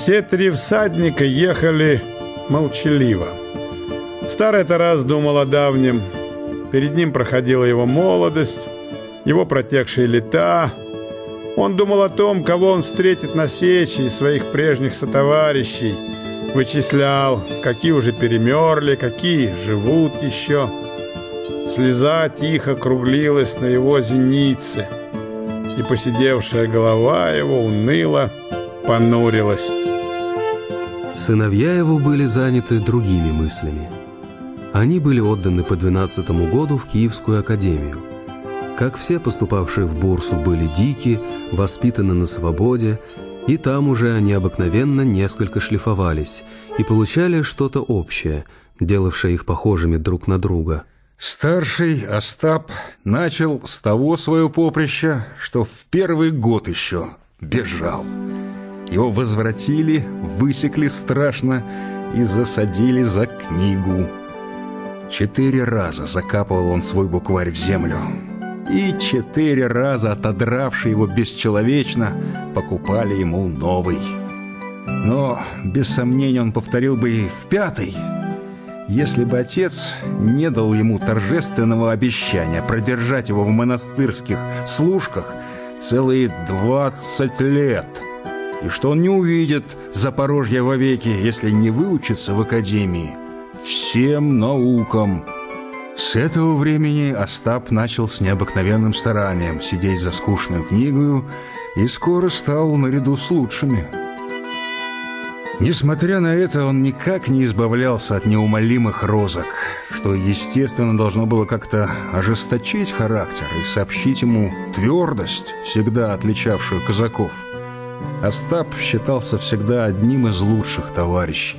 Все три всадника ехали молчаливо. Старый Тарас думал о давнем. Перед ним проходила его молодость, его протекшие лета. Он думал о том, кого он встретит на сече из своих прежних сотоварищей. Вычислял, какие уже перемерли, какие живут еще. Слеза тихо круглилась на его зенице, и посидевшая голова его уныло понурилась. Сыновья его были заняты другими мыслями. Они были отданы по 12 году в Киевскую академию. Как все поступавшие в бурсу были дики, воспитаны на свободе, и там уже они обыкновенно несколько шлифовались и получали что-то общее, делавшее их похожими друг на друга. Старший Остап начал с того свое поприще, что в первый год еще бежал. Его возвратили, высекли страшно и засадили за книгу. Четыре раза закапывал он свой букварь в землю. И четыре раза, отодравшие его бесчеловечно, покупали ему новый. Но, без сомнения, он повторил бы и в пятый, если бы отец не дал ему торжественного обещания продержать его в монастырских служках целые двадцать лет, и что он не увидит Запорожья вовеки, если не выучится в академии всем наукам. С этого времени Остап начал с необыкновенным старанием сидеть за скучную книгою и скоро стал наряду с лучшими. Несмотря на это, он никак не избавлялся от неумолимых розок, что, естественно, должно было как-то ожесточить характер и сообщить ему твердость, всегда отличавшую казаков. Остап считался всегда одним из лучших товарищей.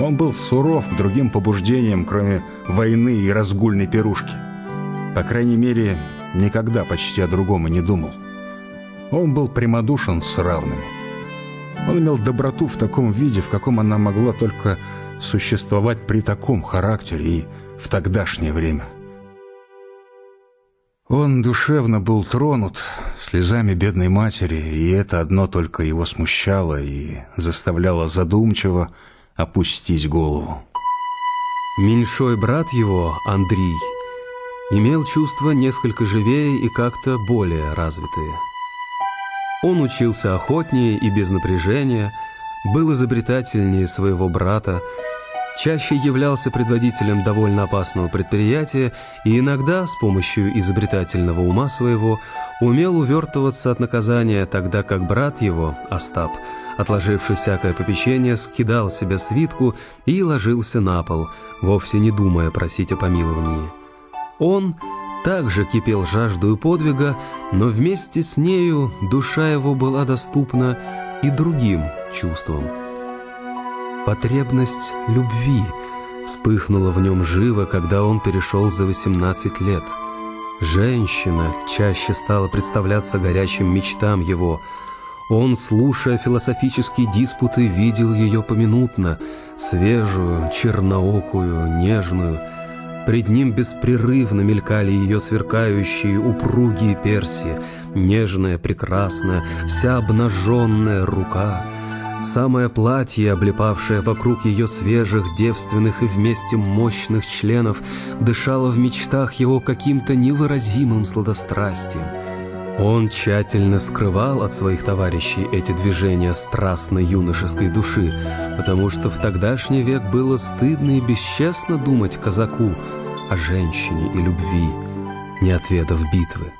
Он был суров к другим побуждениям, кроме войны и разгульной пирушки. По крайней мере, никогда почти о другом и не думал. Он был прямодушен с равными. Он имел доброту в таком виде, в каком она могла только существовать при таком характере и в тогдашнее время. Он душевно был тронут слезами бедной матери, и это одно только его смущало и заставляло задумчиво опустить голову. Меньшой брат его, Андрей, имел чувства несколько живее и как-то более развитые. Он учился охотнее и без напряжения, был изобретательнее своего брата, чаще являлся предводителем довольно опасного предприятия и иногда с помощью изобретательного ума своего умел увертываться от наказания, тогда как брат его, Остап, отложивший всякое попечение, скидал себе свитку и ложился на пол, вовсе не думая просить о помиловании. Он также кипел жаждою подвига, но вместе с нею душа его была доступна и другим чувствам. Потребность любви вспыхнула в нем живо, когда он перешел за 18 лет. Женщина чаще стала представляться горячим мечтам его. Он, слушая философические диспуты, видел ее поминутно, свежую, черноокую, нежную. Пред ним беспрерывно мелькали ее сверкающие упругие перси, нежная, прекрасная, вся обнаженная рука — Самое платье, облепавшее вокруг ее свежих, девственных и вместе мощных членов, дышало в мечтах его каким-то невыразимым сладострастием. Он тщательно скрывал от своих товарищей эти движения страстной юношеской души, потому что в тогдашний век было стыдно и бесчестно думать казаку о женщине и любви, не отведав битвы.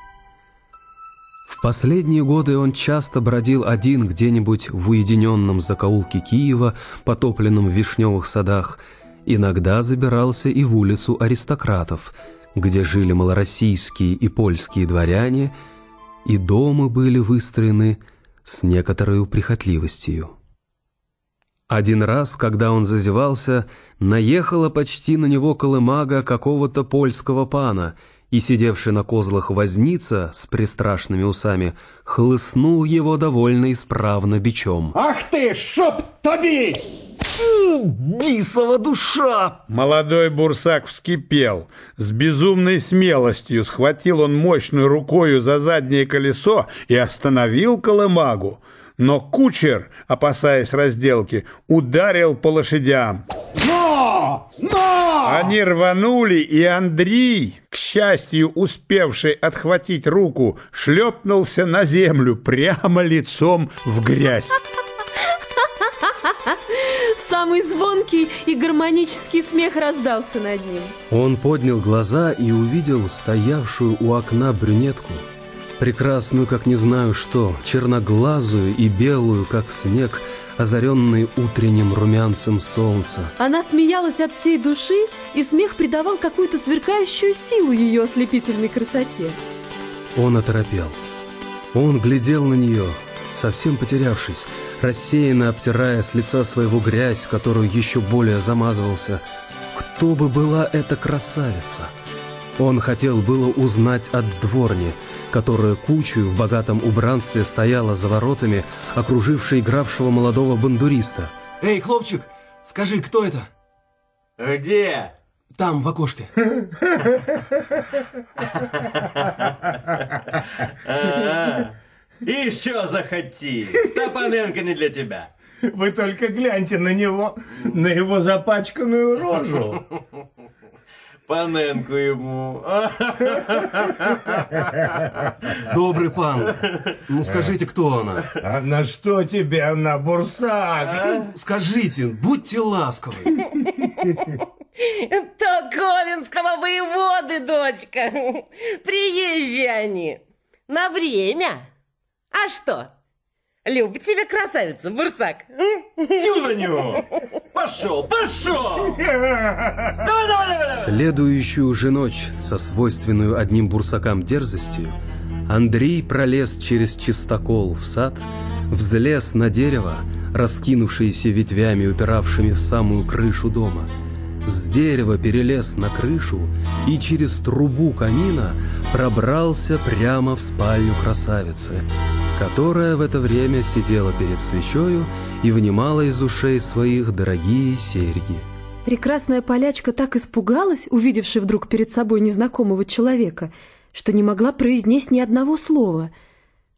В последние годы он часто бродил один где-нибудь в уединенном закоулке Киева, потопленном в вишневых садах, иногда забирался и в улицу аристократов, где жили малороссийские и польские дворяне, и дома были выстроены с некоторой прихотливостью. Один раз, когда он зазевался, наехала почти на него колымага какого-то польского пана — и сидевший на козлах возница с пристрашными усами хлыстнул его довольно исправно бичом. «Ах ты, шоп тоби!» «Бисова душа!» Молодой бурсак вскипел. С безумной смелостью схватил он мощную рукою за заднее колесо и остановил колымагу. Но кучер, опасаясь разделки, ударил по лошадям. Но! Но! Они рванули, и Андрей, к счастью, успевший отхватить руку, шлепнулся на землю прямо лицом в грязь. Самый звонкий и гармонический смех раздался над ним. Он поднял глаза и увидел стоявшую у окна брюнетку, прекрасную, как не знаю что, черноглазую и белую, как снег, озаренный утренним румянцем солнца. Она смеялась от всей души, и смех придавал какую-то сверкающую силу ее ослепительной красоте. Он оторопел. Он глядел на нее, совсем потерявшись, рассеянно обтирая с лица своего грязь, которую еще более замазывался. Кто бы была эта красавица? Он хотел было узнать от дворни, которая кучей в богатом убранстве стояла за воротами, окружившей игравшего молодого бандуриста. Эй, хлопчик, скажи, кто это? Где? Там, в окошке. И что захоти? Та паненка не для тебя. Вы только гляньте на него, на его запачканную рожу. Паненку ему. Добрый пан. Ну скажите, кто она? А на что тебе она, бурсак? Скажите, будьте ласковы. То Ковенского воеводы, дочка. Приезжие они. На время. А что? Любит тебя красавица, Бурсак? Тю на него! Пошел, пошел! Давай, давай! Следующую же ночь, со свойственную одним бурсакам дерзостью, Андрей пролез через чистокол в сад, взлез на дерево, раскинувшееся ветвями, упиравшими в самую крышу дома. С дерева перелез на крышу и через трубу камина пробрался прямо в спальню красавицы, которая в это время сидела перед свечою и внимала из ушей своих дорогие серьги. Прекрасная полячка так испугалась, увидевши вдруг перед собой незнакомого человека, что не могла произнести ни одного слова.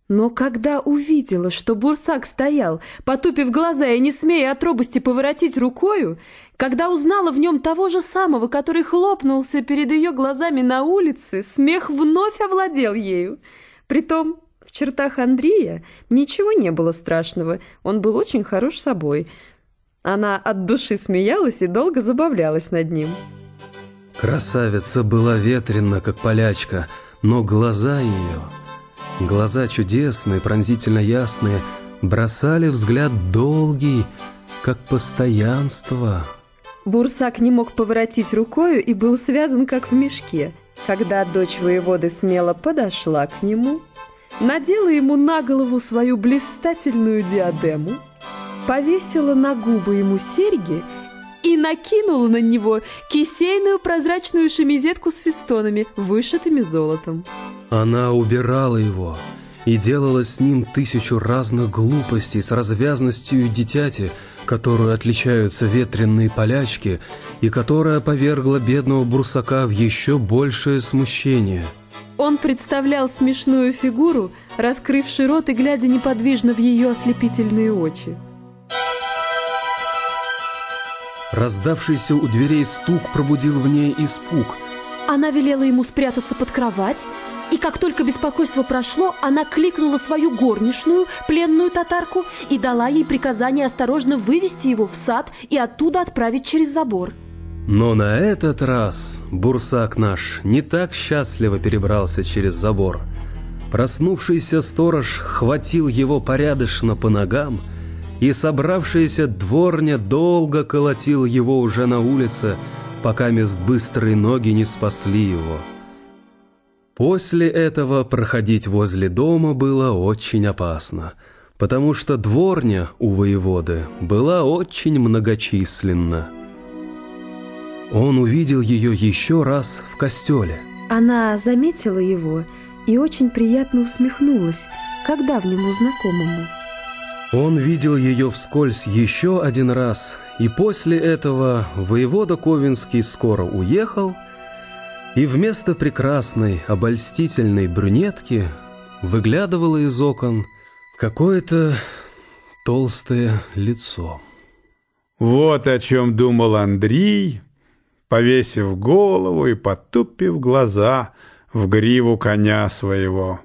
Но когда увидела, что Бурсак стоял, потупив глаза и не смея от робости поворотить рукою, когда узнала в нем того же самого, который хлопнулся перед ее глазами на улице, смех вновь овладел ею. Притом в чертах Андрея ничего не было страшного, он был очень хорош собой. Она от души смеялась и долго забавлялась над ним. Красавица была ветрена, как полячка, но глаза ее, глаза чудесные, пронзительно ясные, бросали взгляд долгий, как постоянство. Бурсак не мог поворотить рукою и был связан, как в мешке. Когда дочь воеводы смело подошла к нему, надела ему на голову свою блистательную диадему, повесила на губы ему серьги и накинула на него кисейную прозрачную шемизетку с фестонами, вышитыми золотом. Она убирала его и делала с ним тысячу разных глупостей с развязностью дитяти, которую отличаются ветренные полячки, и которая повергла бедного бурсака в еще большее смущение. Он представлял смешную фигуру, раскрывший рот и глядя неподвижно в ее ослепительные очи. Раздавшийся у дверей стук пробудил в ней испуг. Она велела ему спрятаться под кровать, и как только беспокойство прошло, она кликнула свою горничную, пленную татарку, и дала ей приказание осторожно вывести его в сад и оттуда отправить через забор. Но на этот раз бурсак наш не так счастливо перебрался через забор. Проснувшийся сторож хватил его порядочно по ногам, и собравшаяся дворня долго колотил его уже на улице, пока мест быстрые ноги не спасли его. После этого проходить возле дома было очень опасно, потому что дворня у воеводы была очень многочисленна. Он увидел ее еще раз в костеле. Она заметила его и очень приятно усмехнулась, как давнему знакомому. Он видел ее вскользь еще один раз, и после этого воевода Ковенский скоро уехал, и вместо прекрасной, обольстительной брюнетки выглядывало из окон какое-то толстое лицо. Вот о чем думал Андрей, повесив голову и потупив глаза в гриву коня своего.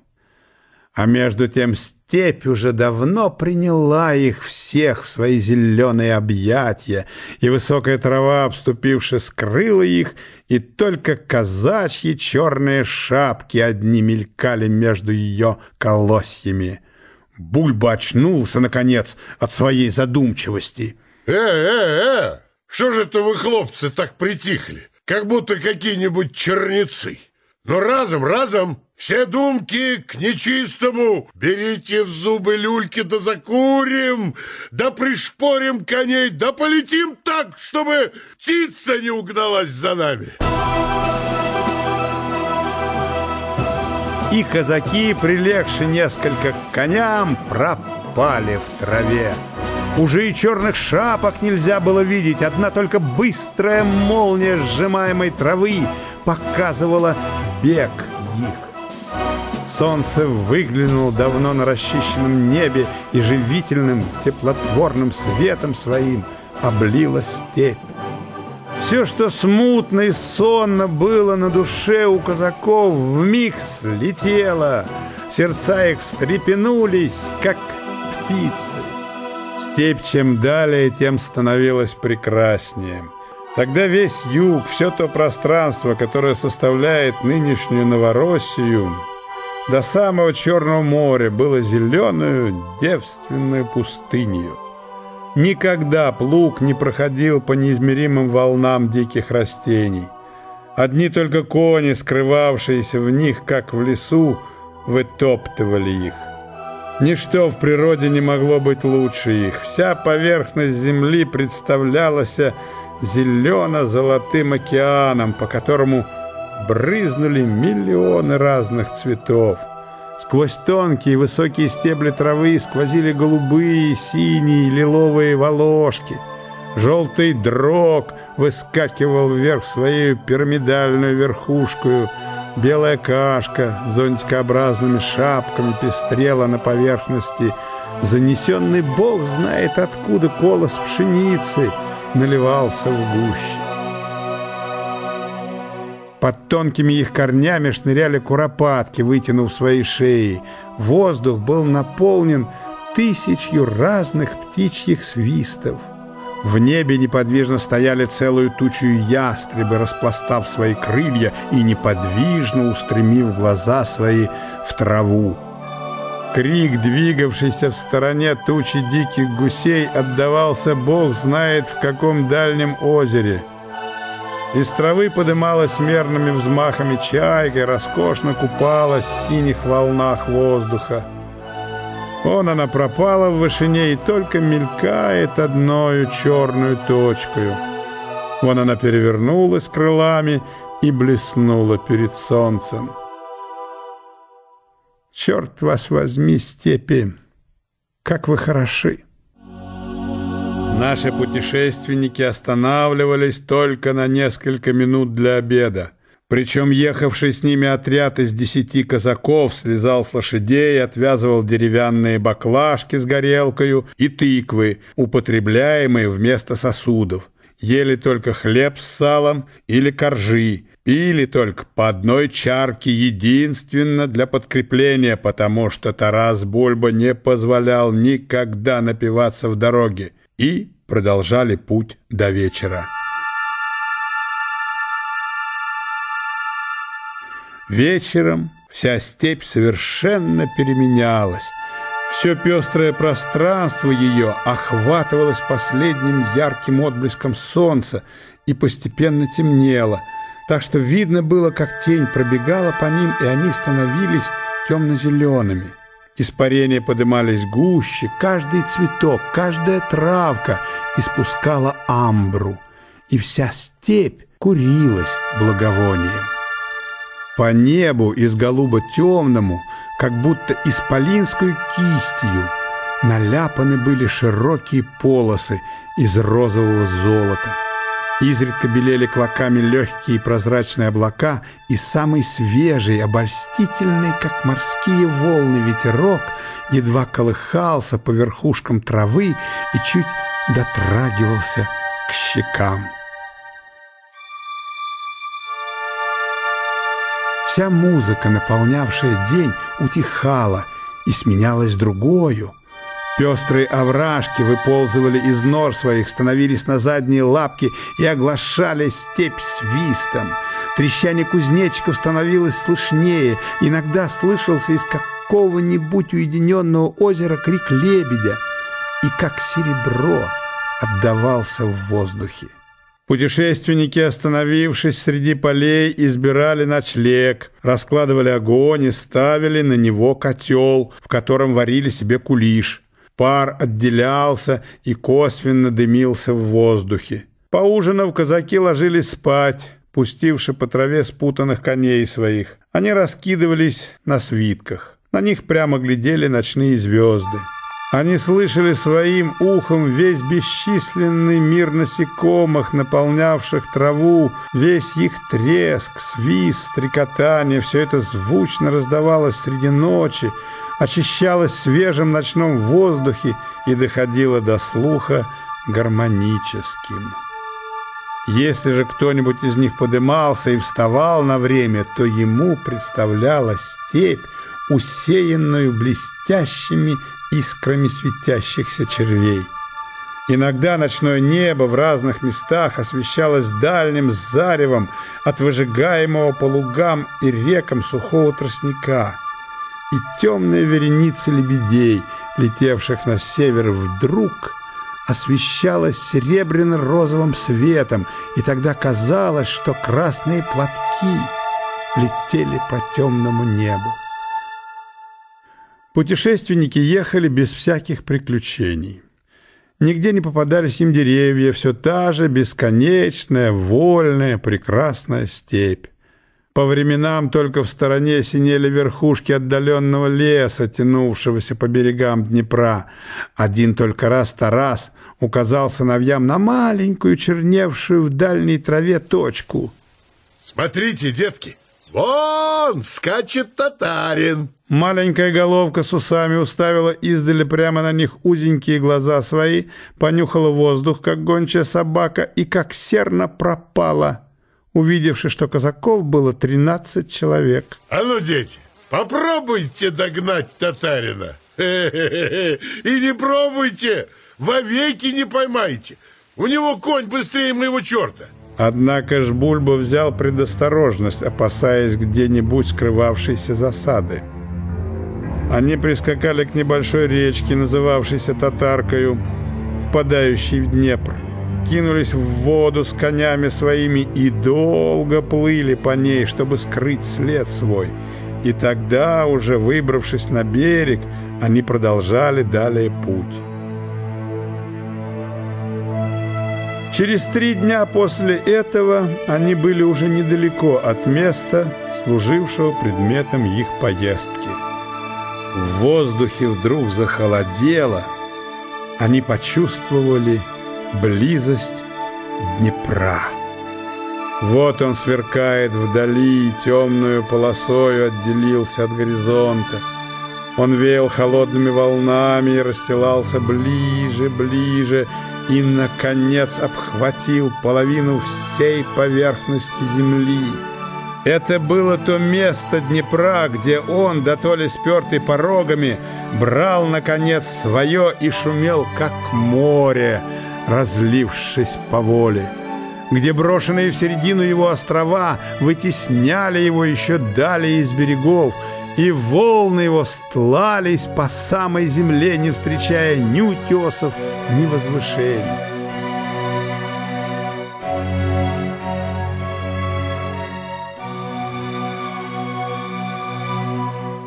А между тем степь уже давно приняла их всех в свои зеленые объятия, и высокая трава, обступивши, скрыла их, и только казачьи черные шапки одни мелькали между ее колосьями. Бульба очнулся, наконец, от своей задумчивости. «Э-э-э! Что же это вы, хлопцы, так притихли? Как будто какие-нибудь черницы!» Но разом, разом, все думки к нечистому. Берите в зубы люльки, да закурим, да пришпорим коней, да полетим так, чтобы птица не угналась за нами. И казаки, прилегши несколько к коням, пропали в траве. Уже и черных шапок нельзя было видеть, одна только быстрая молния сжимаемой травы показывала бег их. Солнце выглянуло давно на расчищенном небе и живительным теплотворным светом своим облило степь. Все, что смутно и сонно было на душе у казаков, вмиг слетело. Сердца их встрепенулись, как птицы. Степь чем далее, тем становилась прекраснее. Тогда весь юг, все то пространство, которое составляет нынешнюю Новороссию, до самого Черного моря было зеленую, девственную пустынью. Никогда плуг не проходил по неизмеримым волнам диких растений. Одни только кони, скрывавшиеся в них, как в лесу, вытоптывали их. Ничто в природе не могло быть лучше их. Вся поверхность земли представлялась зелено-золотым океаном, по которому брызнули миллионы разных цветов. Сквозь тонкие высокие стебли травы сквозили голубые, синие, лиловые волошки. Желтый дрог выскакивал вверх своей пирамидальную верхушкою. Белая кашка зонтикообразными шапками пестрела на поверхности. Занесенный бог знает откуда колос пшеницы — наливался в гуще. Под тонкими их корнями шныряли куропатки, вытянув свои шеи. Воздух был наполнен тысячью разных птичьих свистов. В небе неподвижно стояли целую тучу ястребы, распластав свои крылья и неподвижно устремив глаза свои в траву. Крик, двигавшийся в стороне тучи диких гусей, отдавался бог знает в каком дальнем озере. Из травы подымалась мерными взмахами чайка, роскошно купалась в синих волнах воздуха. Вон она пропала в вышине и только мелькает одною черную точкою. Вон она перевернулась крылами и блеснула перед солнцем. Черт вас возьми, степи, как вы хороши! Наши путешественники останавливались только на несколько минут для обеда. Причем ехавший с ними отряд из десяти казаков слезал с лошадей, отвязывал деревянные баклажки с горелкою и тыквы, употребляемые вместо сосудов. Ели только хлеб с салом или коржи, Пили только по одной чарке единственно для подкрепления, потому что Тарас Бульба не позволял никогда напиваться в дороге, и продолжали путь до вечера. Вечером вся степь совершенно переменялась. Все пестрое пространство ее охватывалось последним ярким отблеском солнца и постепенно темнело – так что видно было, как тень пробегала по ним, и они становились темно-зелеными. Испарения подымались гуще, каждый цветок, каждая травка испускала амбру, и вся степь курилась благовонием. По небу из голуба темному, как будто исполинской кистью, наляпаны были широкие полосы из розового золота. Изредка белели клоками легкие прозрачные облака, и самый свежий, обольстительный, как морские волны, ветерок едва колыхался по верхушкам травы и чуть дотрагивался к щекам. Вся музыка, наполнявшая день, утихала и сменялась другою. Пестрые овражки выползывали из нор своих, становились на задние лапки и оглашали степь свистом. Трещание кузнечиков становилось слышнее, иногда слышался из какого-нибудь уединенного озера крик лебедя, и как серебро отдавался в воздухе. Путешественники, остановившись среди полей, избирали ночлег, раскладывали огонь и ставили на него котел, в котором варили себе кулиш. Пар отделялся и косвенно дымился в воздухе. Поужинав, казаки ложились спать, пустивши по траве спутанных коней своих. Они раскидывались на свитках. На них прямо глядели ночные звезды. Они слышали своим ухом весь бесчисленный мир насекомых, наполнявших траву, весь их треск, свист, стрекотание, все это звучно раздавалось среди ночи, очищалось в свежем ночном воздухе и доходило до слуха гармоническим. Если же кто-нибудь из них подымался и вставал на время, то ему представлялась степь, усеянную блестящими искрами светящихся червей. Иногда ночное небо в разных местах освещалось дальним заревом от выжигаемого по лугам и рекам сухого тростника. И темные вереницы лебедей, летевших на север, вдруг освещалась серебряно-розовым светом, и тогда казалось, что красные платки летели по темному небу. Путешественники ехали без всяких приключений. Нигде не попадались им деревья, все та же бесконечная, вольная, прекрасная степь. По временам только в стороне синели верхушки отдаленного леса, тянувшегося по берегам Днепра. Один только раз Тарас указал сыновьям на маленькую, черневшую в дальней траве точку. «Смотрите, детки!» «Вон, скачет татарин!» Маленькая головка с усами уставила издали прямо на них узенькие глаза свои, понюхала воздух, как гончая собака, и как серно пропала, увидевши, что казаков было тринадцать человек. «А ну, дети, попробуйте догнать татарина! И не пробуйте, вовеки не поймайте! У него конь быстрее моего черта!» Однако ж Бульба взял предосторожность, опасаясь где-нибудь скрывавшейся засады. Они прискакали к небольшой речке, называвшейся Татаркою, впадающей в Днепр. Кинулись в воду с конями своими и долго плыли по ней, чтобы скрыть след свой. И тогда, уже выбравшись на берег, они продолжали далее путь. Через три дня после этого они были уже недалеко от места, служившего предметом их поездки. В воздухе вдруг захолодело, они почувствовали близость Днепра. Вот он сверкает вдали, темную полосою отделился от горизонта. Он веял холодными волнами и расстилался ближе, ближе, и, наконец, обхватил половину всей поверхности земли. Это было то место Днепра, где он, да то ли спертый порогами, брал, наконец, свое и шумел, как море, разлившись по воле где брошенные в середину его острова вытесняли его еще далее из берегов, и волны его стлались по самой земле, не встречая ни утесов, ни возвышений.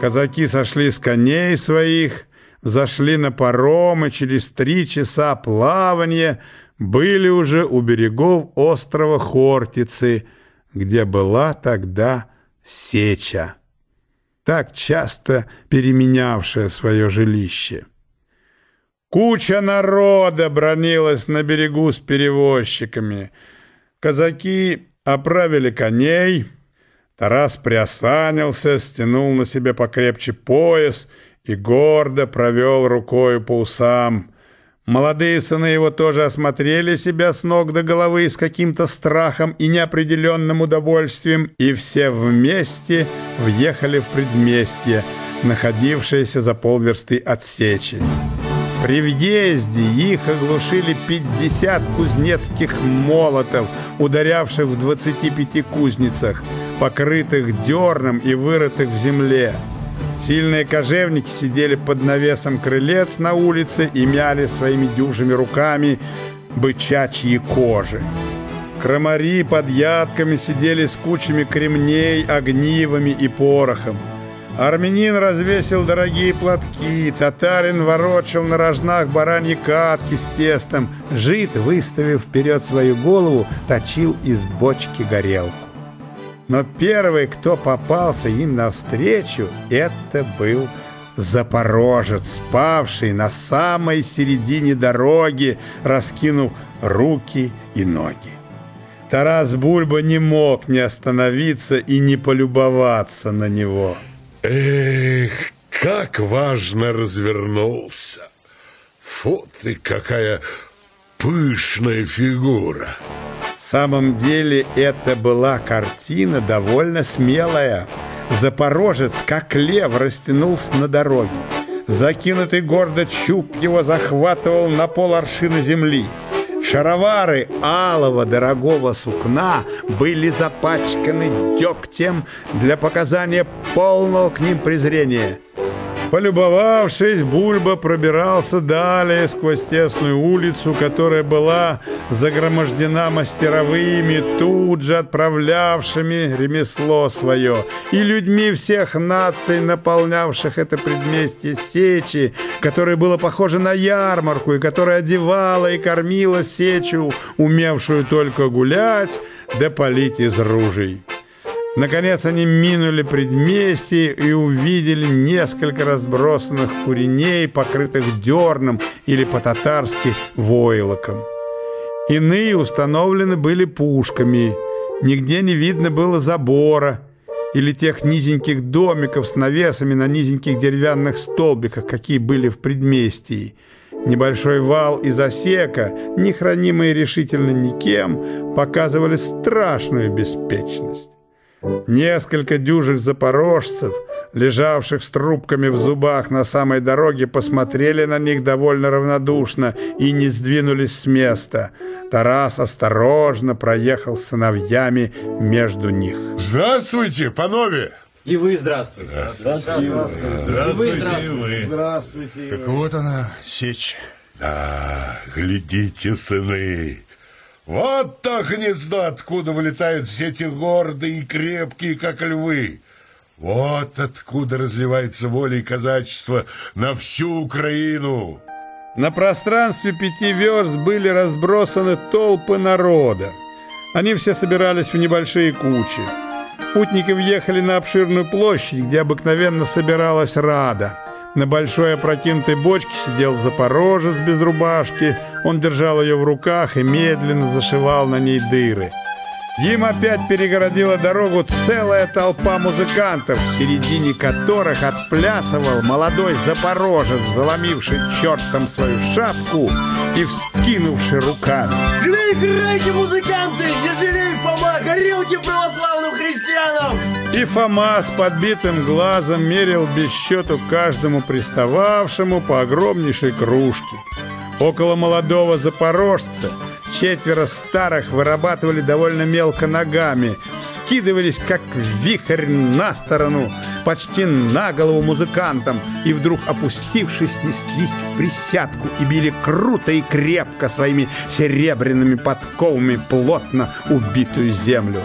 Казаки сошли с коней своих, зашли на паром и через три часа плавания были уже у берегов острова Хортицы, где была тогда сеча так часто переменявшая свое жилище. Куча народа бронилась на берегу с перевозчиками. Казаки оправили коней, Тарас приосанился, стянул на себе покрепче пояс и гордо провел рукой по усам. Молодые сыны его тоже осмотрели себя с ног до головы с каким-то страхом и неопределенным удовольствием, и все вместе въехали в предместье, находившееся за полверсты от сечи. При въезде их оглушили 50 кузнецких молотов, ударявших в 25 кузницах, покрытых дерном и вырытых в земле. Сильные кожевники сидели под навесом крылец на улице и мяли своими дюжими руками бычачьи кожи. Крамари под ядками сидели с кучами кремней, огнивами и порохом. Армянин развесил дорогие платки, татарин ворочал на рожнах бараньи катки с тестом, жид, выставив вперед свою голову, точил из бочки горелку. Но первый, кто попался им навстречу, это был запорожец, спавший на самой середине дороги, раскинув руки и ноги. Тарас Бульба не мог не остановиться и не полюбоваться на него. Эх, как важно развернулся. Фу ты, какая пышная фигура. В самом деле это была картина довольно смелая. Запорожец, как лев, растянулся на дороге. Закинутый гордо чуб его захватывал на пол аршина земли. Шаровары алого дорогого сукна были запачканы дегтем для показания полного к ним презрения. Полюбовавшись, Бульба пробирался далее сквозь тесную улицу, которая была загромождена мастеровыми, тут же отправлявшими ремесло свое, и людьми всех наций, наполнявших это предместье сечи, которое было похоже на ярмарку, и которая одевала и кормила сечу, умевшую только гулять да полить из ружей. Наконец они минули предместье и увидели несколько разбросанных куреней, покрытых дерном или по-татарски войлоком. Иные установлены были пушками, нигде не видно было забора или тех низеньких домиков с навесами на низеньких деревянных столбиках, какие были в предместье. Небольшой вал и засека, не хранимые решительно никем, показывали страшную беспечность. Несколько дюжих запорожцев, лежавших с трубками в зубах на самой дороге, посмотрели на них довольно равнодушно и не сдвинулись с места. Тарас осторожно проехал с сыновьями между них. Здравствуйте, панове! И вы здравствуйте. Здравствуйте. Здравствуйте. И вы. Здравствуйте. Так вот она, сечь. Да, глядите, сыны. Вот то гнездо, откуда вылетают все эти гордые и крепкие, как львы. Вот откуда разливается воля и казачество на всю Украину. На пространстве пяти верст были разбросаны толпы народа. Они все собирались в небольшие кучи. Путники въехали на обширную площадь, где обыкновенно собиралась рада. На большой опрокинутой бочке сидел запорожец без рубашки. Он держал ее в руках и медленно зашивал на ней дыры. Им опять перегородила дорогу целая толпа музыкантов, в середине которых отплясывал молодой запорожец, заломивший чертом свою шапку и вскинувший руками. Живей, играйте, музыканты! Не жалей, Фома! Горелки православным христианам! И Фома с подбитым глазом мерил без счету каждому пристававшему по огромнейшей кружке. Около молодого запорожца четверо старых вырабатывали довольно мелко ногами, скидывались как вихрь на сторону, почти на голову музыкантам, и вдруг, опустившись, неслись в присядку и били круто и крепко своими серебряными подковами плотно убитую землю.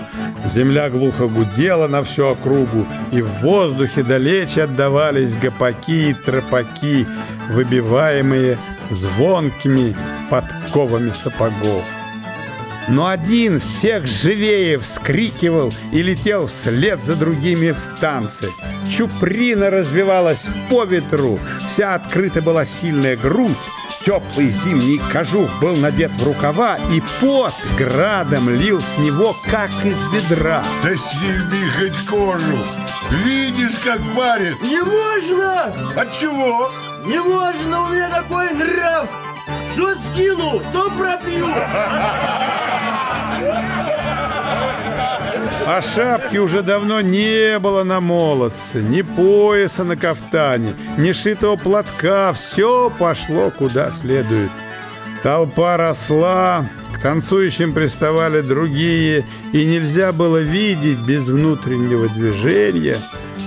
Земля глухо гудела на всю округу, и в воздухе далече отдавались гопаки и тропаки, выбиваемые звонкими подковами сапогов. Но один всех живее вскрикивал и летел вслед за другими в танце. Чуприна развивалась по ветру, вся открыта была сильная грудь, Теплый зимний кожух был надет в рукава, и пот градом лил с него, как из ведра. Да сними хоть кожу. Видишь, как парит? Не можно! От чего? Не можно, у меня такой нрав! Что скину, то пробью! А шапки уже давно не было на молодце, ни пояса на кафтане, ни шитого платка, все пошло куда следует. Толпа росла, к танцующим приставали другие, и нельзя было видеть без внутреннего движения,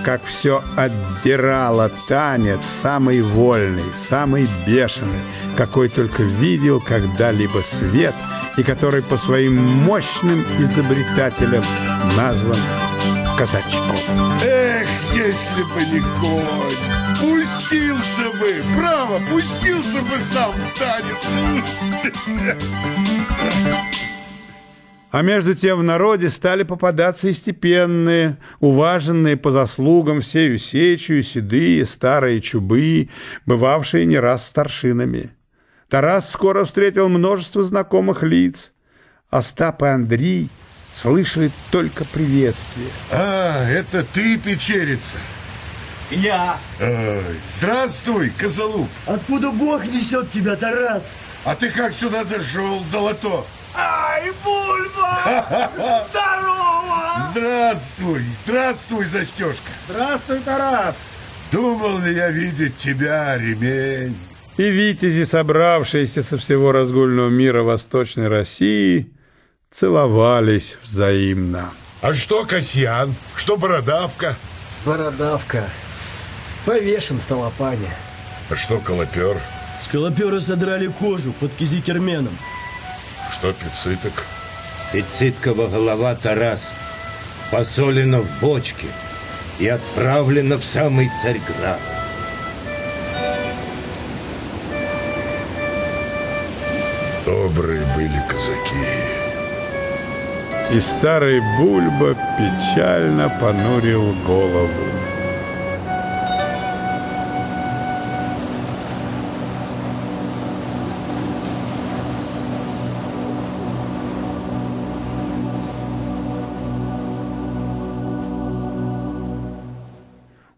как все отдирало танец самый вольный, самый бешеный, какой только видел когда-либо свет и который по своим мощным изобретателям назван казачком. Эх, если бы не конь! Пустился бы! Право, пустился бы сам в танец! А между тем в народе стали попадаться и степенные, уваженные по заслугам всею сечью, седые, старые чубы, бывавшие не раз старшинами. Тарас скоро встретил множество знакомых лиц. Остап и Андрей слышали только приветствие. А, это ты, печерица? Я! Ой, здравствуй, Козалук! Откуда Бог несет тебя, Тарас? А ты как сюда зашел, Долото? Ай, Бульба! Здорово! Здравствуй, здравствуй, Застежка! Здравствуй, Тарас! Думал ли я видеть тебя, ремень? И витязи, собравшиеся со всего разгульного мира Восточной России, целовались взаимно. А что Касьян? Что Бородавка? Бородавка. Повешен в Толопане. А что Колопер? Скалопера содрали кожу под кизикерменом. Что Пициток? Пициткова голова Тарас посолена в бочке и отправлена в самый Царьград. Добрые были казаки. И старый Бульба печально понурил голову.